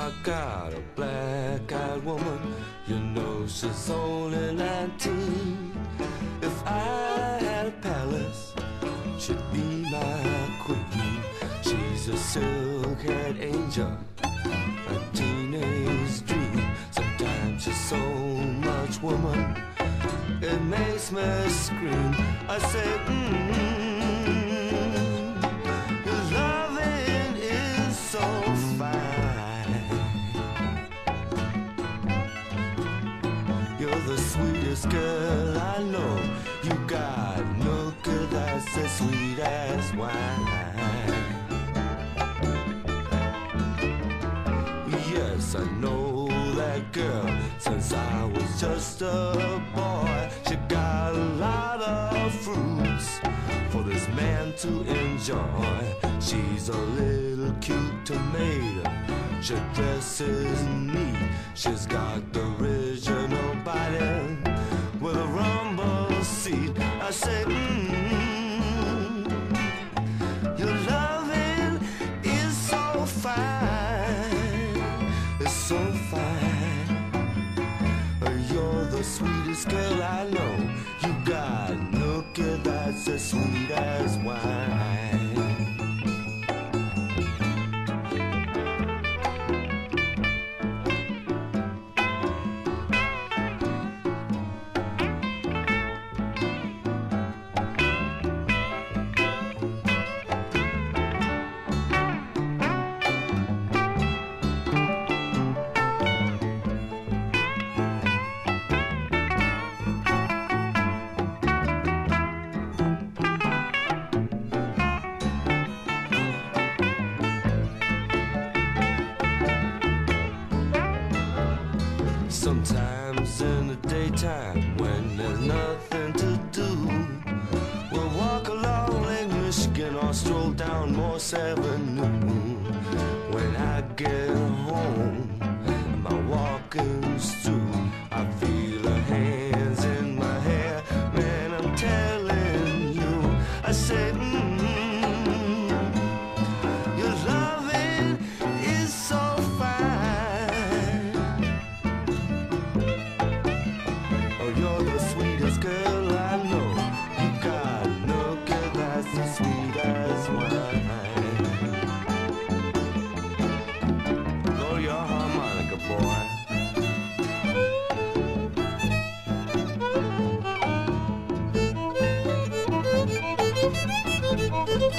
I got a black-eyed woman, you know she's only 19. If I had a palace, she'd be my queen. She's a silk-haired angel, a teenage dream. Sometimes she's so much woman, it makes me scream. I say. Your mm-hmm. The sweetest girl I know. You got milk that's as sweet as wine. Yes, I know that girl since I was just a boy. This man to enjoy. She's a little cute tomato. She dresses neat. She's got the original body with a rumble seat. I say, mmm, your loving is so fine. It's so fine. You're the sweetest girl I know. Milk that's as sweet as wine. Sometimes in the daytime when there's nothing to do, we'll walk along Lake Michigan or stroll down Morse Avenue.